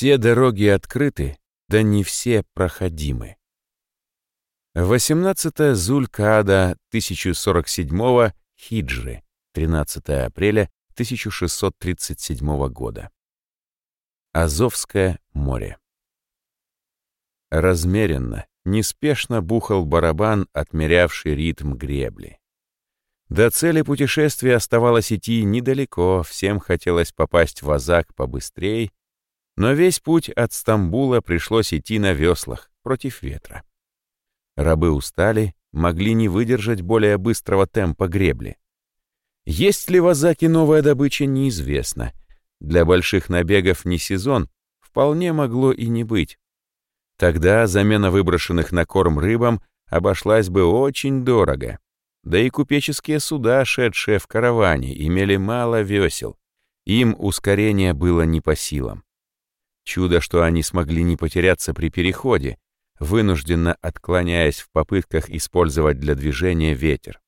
Все дороги открыты, да не все проходимы. 18 Зулькаада 1047 Хиджры, 13 апреля 1637 года. Азовское море. Размеренно, неспешно бухал барабан, отмерявший ритм гребли. До цели путешествия оставалось идти недалеко, всем хотелось попасть в Азак побыстрее, но весь путь от Стамбула пришлось идти на веслах, против ветра. Рабы устали, могли не выдержать более быстрого темпа гребли. Есть ли в Азаке новая добыча, неизвестно. Для больших набегов не сезон, вполне могло и не быть. Тогда замена выброшенных на корм рыбам обошлась бы очень дорого. Да и купеческие суда, шедшие в караване, имели мало весел. Им ускорение было не по силам. Чудо, что они смогли не потеряться при переходе, вынужденно отклоняясь в попытках использовать для движения ветер.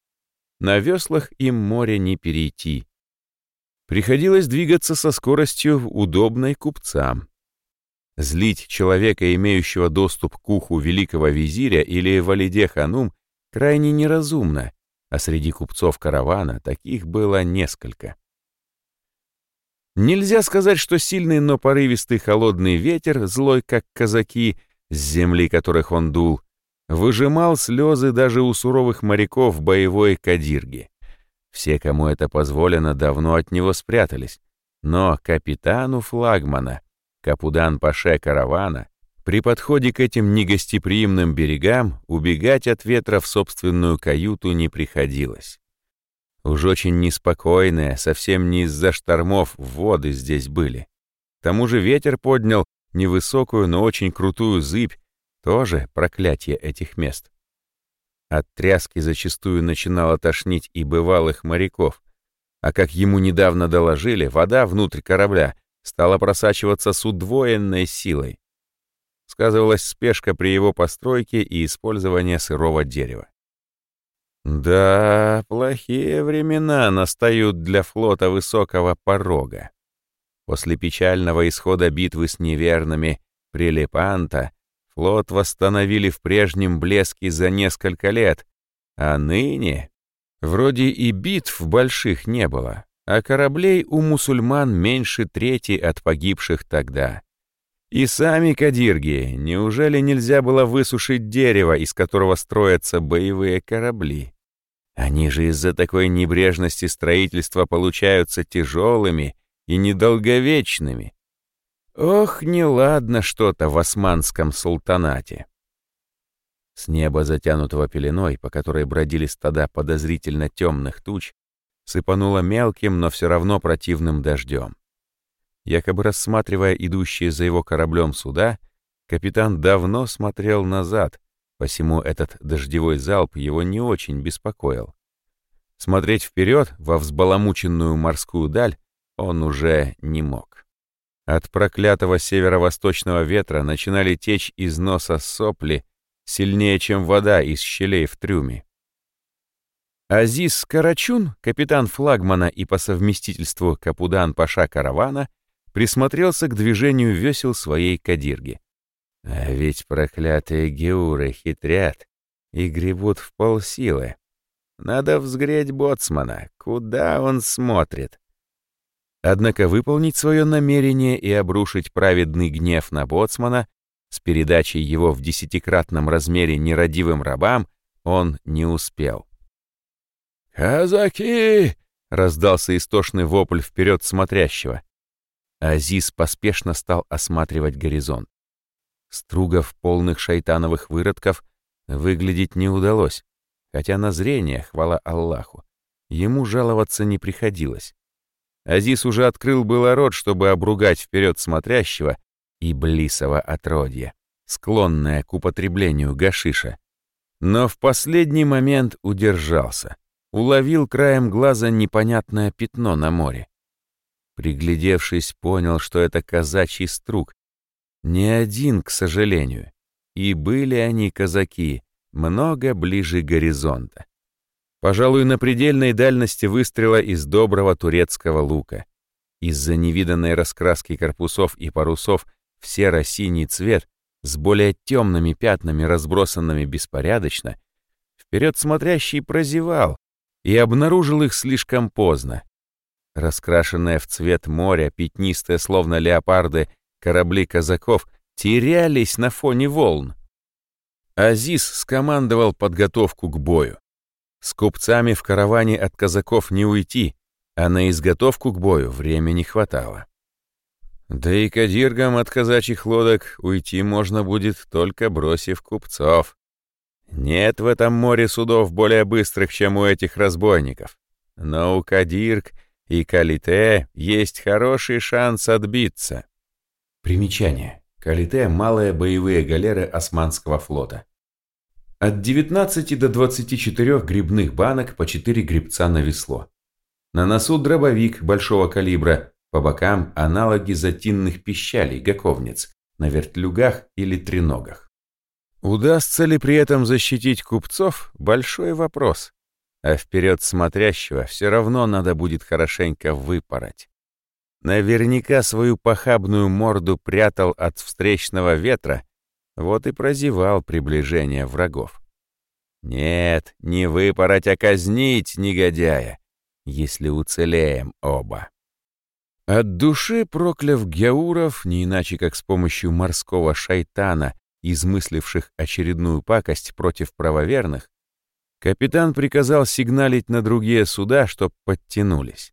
На веслах им море не перейти. Приходилось двигаться со скоростью, удобной купцам. Злить человека, имеющего доступ к уху великого визиря или валиде ханум, крайне неразумно, а среди купцов каравана таких было несколько. Нельзя сказать, что сильный, но порывистый холодный ветер, злой как казаки, с земли которых он дул, выжимал слезы даже у суровых моряков боевой кадирги. Все, кому это позволено, давно от него спрятались. Но капитану флагмана — Капудан-паше каравана, при подходе к этим негостеприимным берегам убегать от ветра в собственную каюту не приходилось. Уж очень неспокойные, совсем не из-за штормов, воды здесь были. К тому же ветер поднял невысокую, но очень крутую зыбь, тоже проклятие этих мест. От тряски зачастую начинало тошнить и бывалых моряков, а как ему недавно доложили, вода внутрь корабля стала просачиваться с удвоенной силой. Сказывалась спешка при его постройке и использование сырого дерева. Да, плохие времена настают для флота высокого порога. После печального исхода битвы с неверными при Лепанто флот восстановили в прежнем блеске за несколько лет, а ныне вроде и битв больших не было, а кораблей у мусульман меньше трети от погибших тогда. И сами кадирги, неужели нельзя было высушить дерево, из которого строятся боевые корабли? Они же из-за такой небрежности строительства получаются тяжелыми и недолговечными. Ох, неладно что-то в османском султанате. С неба, затянутого пеленой, по которой бродили стада подозрительно темных туч, сыпануло мелким, но все равно противным дождем. Якобы рассматривая идущие за его кораблем суда, капитан давно смотрел назад, посему этот дождевой залп его не очень беспокоил. Смотреть вперед во взбаламученную морскую даль он уже не мог. От проклятого северо-восточного ветра начинали течь из носа сопли сильнее, чем вода из щелей в трюме. Азиз Карачун, капитан флагмана и по совместительству капудан-паша каравана, присмотрелся к движению весел своей кадирги. А ведь проклятые геуры хитрят и гребут в полсилы. Надо взгреть боцмана, куда он смотрит. Однако выполнить свое намерение и обрушить праведный гнев на боцмана с передачей его в десятикратном размере нерадивым рабам он не успел. «Казаки!» — раздался истошный вопль вперед смотрящего. Азиз поспешно стал осматривать горизонт. Стругов полных шайтановых выродков выглядеть не удалось, хотя на зрение, хвала Аллаху, ему жаловаться не приходилось. Азиз уже открыл было рот, чтобы обругать вперед смотрящего и блисого отродья, склонное к употреблению гашиша. Но в последний момент удержался уловил краем глаза непонятное пятно на море. Приглядевшись, понял, что это казачий струк. Не один, к сожалению. И были они, казаки, много ближе горизонта. Пожалуй, на предельной дальности выстрела из доброго турецкого лука. Из-за невиданной раскраски корпусов и парусов в серо-синий цвет с более темными пятнами, разбросанными беспорядочно, вперед смотрящий прозевал и обнаружил их слишком поздно. Раскрашенные в цвет моря, пятнистые, словно леопарды, корабли казаков терялись на фоне волн. Азиз скомандовал подготовку к бою. С купцами в караване от казаков не уйти, а на изготовку к бою времени хватало. Да и кадиргам от казачьих лодок уйти можно будет, только бросив купцов. Нет в этом море судов более быстрых, чем у этих разбойников. Но у кадирг и калите есть хороший шанс отбиться. Примечание. Калите — малые боевые галеры Османского флота. От 19 до 24 грибных банок по 4 грибца на весло. На носу дробовик большого калибра, по бокам аналоги затинных пищалей, гаковниц, на вертлюгах или треногах. Удастся ли при этом защитить купцов – большой вопрос. А вперед смотрящего все равно надо будет хорошенько выпороть. Наверняка свою похабную морду прятал от встречного ветра, вот и прозевал приближение врагов. Нет, не выпороть, а казнить негодяя если уцелеем оба. От души прокляв Гяуров, не иначе как с помощью морского шайтана, измысливших очередную пакость против правоверных, капитан приказал сигналить на другие суда, чтоб подтянулись.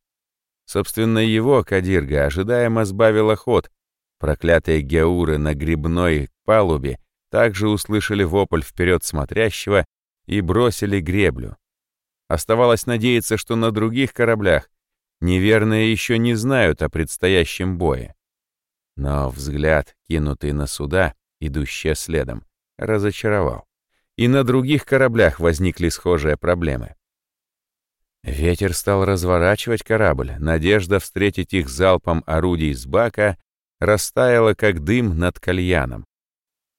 Собственно, его Кадирга ожидаемо сбавила ход. Проклятые Геуры на грибной палубе также услышали вопль вперед смотрящего и бросили греблю. Оставалось надеяться, что на других кораблях неверные еще не знают о предстоящем бое. Но взгляд, кинутый на суда, идущие следом, разочаровал. И на других кораблях возникли схожие проблемы. Ветер стал разворачивать корабль, надежда встретить их залпом орудий с бака растаяла, как дым над кальяном.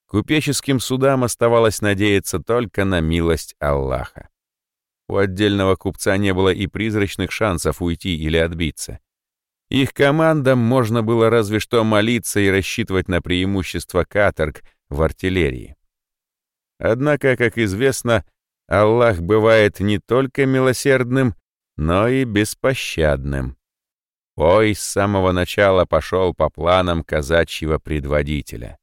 Купеческим судам оставалось надеяться только на милость Аллаха. У отдельного купца не было и призрачных шансов уйти или отбиться. Их командам можно было разве что молиться и рассчитывать на преимущество каторг в артиллерии. Однако, как известно, Аллах бывает не только милосердным, но и беспощадным. Ой с самого начала пошел по планам казачьего предводителя.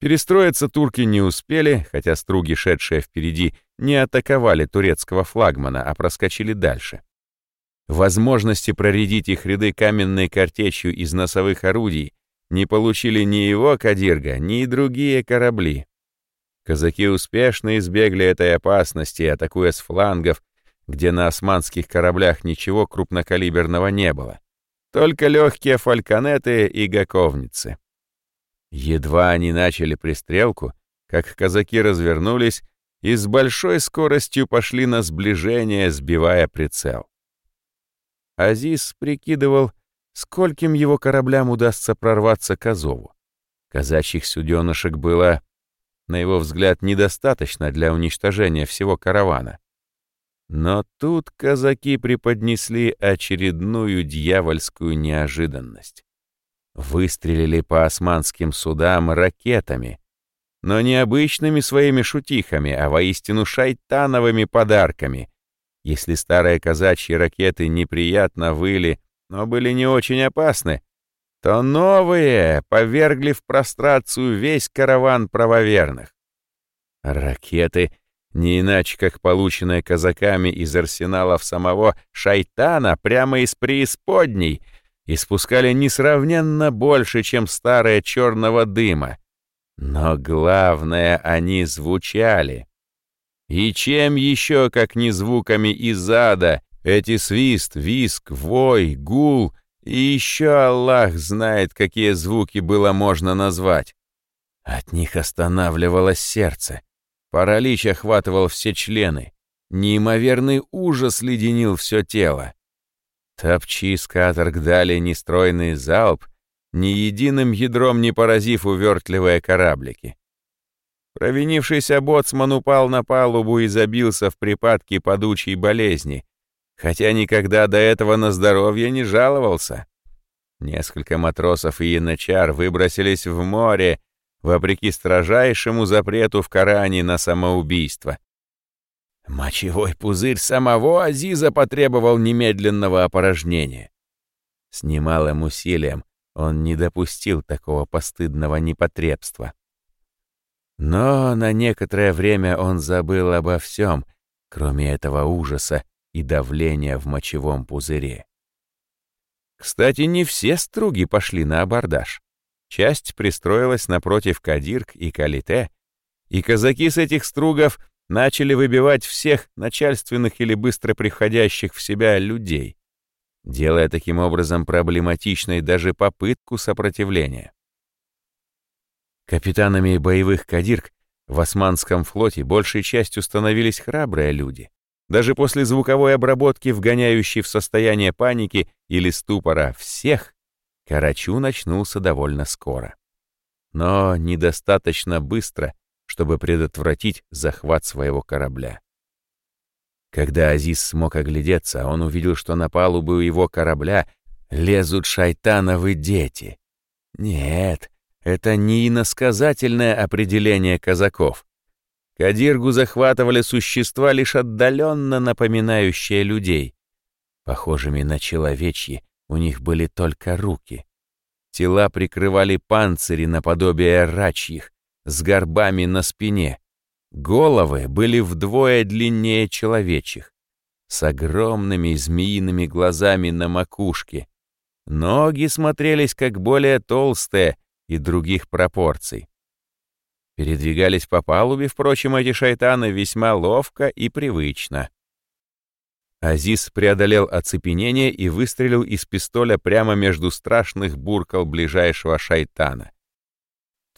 Перестроиться турки не успели, хотя струги, шедшие впереди, не атаковали турецкого флагмана, а проскочили дальше. Возможности проредить их ряды каменной картечью из носовых орудий не получили ни его Кадирга, ни другие корабли. Казаки успешно избегли этой опасности, атакуя с флангов, где на османских кораблях ничего крупнокалиберного не было. Только легкие фальконеты и гаковницы. Едва они начали пристрелку, как казаки развернулись и с большой скоростью пошли на сближение, сбивая прицел. Азиз прикидывал, скольким его кораблям удастся прорваться к Азову. Казачьих суденышек было, на его взгляд, недостаточно для уничтожения всего каравана. Но тут казаки преподнесли очередную дьявольскую неожиданность. Выстрелили по османским судам ракетами, но не обычными своими шутихами, а воистину шайтановыми подарками. Если старые казачьи ракеты неприятно выли, но были не очень опасны, то новые повергли в прострацию весь караван правоверных. Ракеты, не иначе как полученные казаками из арсеналов самого шайтана прямо из преисподней, испускали несравненно больше, чем старые черного дыма. Но главное, они звучали. И чем еще, как не звуками из ада, эти свист, виск, вой, гул, и еще Аллах знает, какие звуки было можно назвать. От них останавливалось сердце. Паралич охватывал все члены. Неимоверный ужас леденил все тело. Топчи с каторг дали нестройный залп, ни единым ядром не поразив увертливые кораблики. Провинившийся боцман упал на палубу и забился в припадке падучей болезни, хотя никогда до этого на здоровье не жаловался. Несколько матросов и янычар выбросились в море, вопреки строжайшему запрету в Коране на самоубийство. Мочевой пузырь самого Азиза потребовал немедленного опорожнения. С немалым усилием он не допустил такого постыдного непотребства. Но на некоторое время он забыл обо всем, кроме этого ужаса и давления в мочевом пузыре. Кстати, не все струги пошли на абордаж. Часть пристроилась напротив Кадирк и Калите, и казаки с этих стругов начали выбивать всех начальственных или быстро приходящих в себя людей, делая таким образом проблематичной даже попытку сопротивления. Капитанами боевых кадирк в Османском флоте большей частью становились храбрые люди. Даже после звуковой обработки, вгоняющей в состояние паники или ступора всех, Карачу начнулся довольно скоро. Но недостаточно быстро, чтобы предотвратить захват своего корабля. Когда Азиз смог оглядеться, он увидел, что на палубу его корабля лезут шайтановы дети. Нет, это не иносказательное определение казаков. Кадиргу захватывали существа, лишь отдаленно напоминающие людей. Похожими на человечьи, у них были только руки. Тела прикрывали панцири наподобие рачьих, с горбами на спине. Головы были вдвое длиннее человечьих, с огромными змеиными глазами на макушке. Ноги смотрелись как более толстые, и других пропорций. Передвигались по палубе, впрочем, эти шайтаны весьма ловко и привычно. Азиз преодолел оцепенение и выстрелил из пистоля прямо между страшных буркал ближайшего шайтана.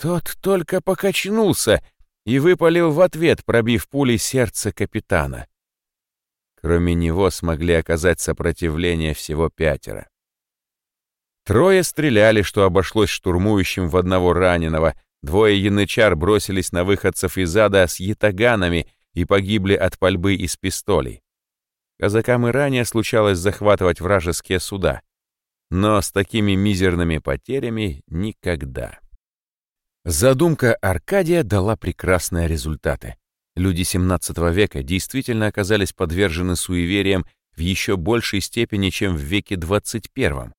Тот только покачнулся и выпалил в ответ, пробив пулей сердце капитана. Кроме него смогли оказать сопротивление всего пятеро. Трое стреляли, что обошлось штурмующим в одного раненого. Двое янычар бросились на выходцев из ада с ятаганами и погибли от пальбы из пистолей. Казакам и ранее случалось захватывать вражеские суда. Но с такими мизерными потерями никогда. Задумка Аркадия дала прекрасные результаты. Люди 17 века действительно оказались подвержены суевериям в еще большей степени, чем в веке 21.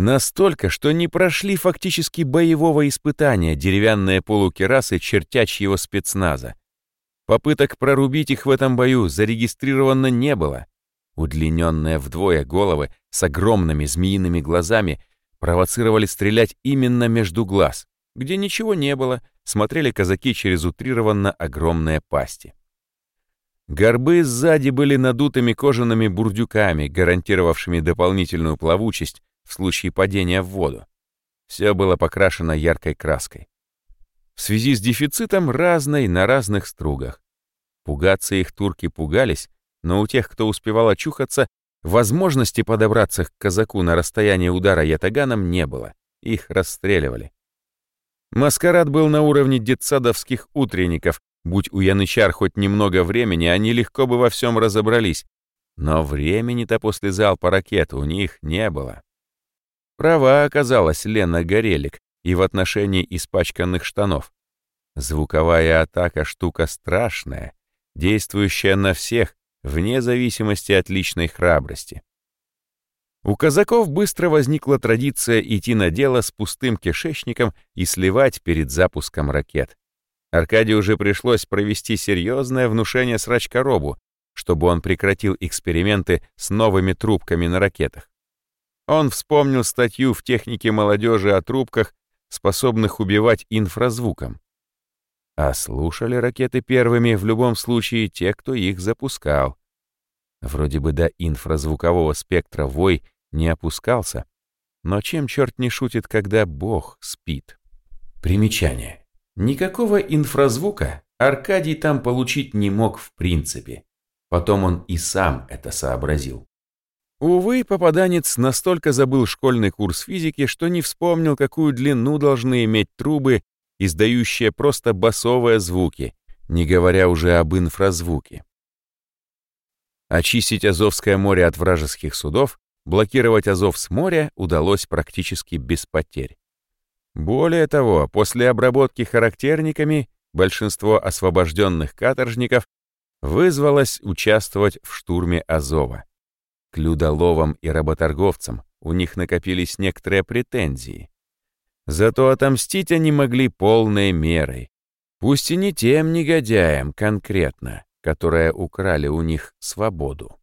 Настолько, что не прошли фактически боевого испытания деревянные полукерасы чертячьего спецназа. Попыток прорубить их в этом бою зарегистрировано не было. Удлиненные вдвое головы с огромными змеиными глазами провоцировали стрелять именно между глаз, где ничего не было, смотрели казаки через утрированно огромные пасти. Горбы сзади были надутыми кожаными бурдюками, гарантировавшими дополнительную плавучесть в случае падения в воду. Все было покрашено яркой краской. В связи с дефицитом разной на разных стругах. Пугаться их турки пугались, но у тех, кто успевал очухаться, возможности подобраться к казаку на расстояние удара ятаганом не было. Их расстреливали. Маскарад был на уровне детсадовских утренников. Будь у янычар хоть немного времени, они легко бы во всем разобрались. Но времени-то после залпа ракет у них не было. Права оказалась Лена Горелик и в отношении испачканных штанов. Звуковая атака — штука страшная, действующая на всех, вне зависимости от личной храбрости. У казаков быстро возникла традиция идти на дело с пустым кишечником и сливать перед запуском ракет. Аркадию уже пришлось провести серьезное внушение срачкоробу, чтобы он прекратил эксперименты с новыми трубками на ракетах. Он вспомнил статью в технике молодежи о трубках, способных убивать инфразвуком. А слушали ракеты первыми в любом случае те, кто их запускал. Вроде бы до инфразвукового спектра вой не опускался, но чем черт не шутит, когда Бог спит? Примечание. Никакого инфразвука Аркадий там получить не мог в принципе. Потом он и сам это сообразил. Увы, попаданец настолько забыл школьный курс физики, что не вспомнил, какую длину должны иметь трубы, издающие просто басовые звуки, не говоря уже об инфразвуке. Очистить Азовское море от вражеских судов блокировать Азов с моря удалось практически без потерь. Более того, после обработки характерниками большинство освобожденных каторжников вызвалось участвовать в штурме Азова. Людоловам и работорговцам у них накопились некоторые претензии. Зато отомстить они могли полной мерой. Пусть и не тем негодяям конкретно, которые украли у них свободу.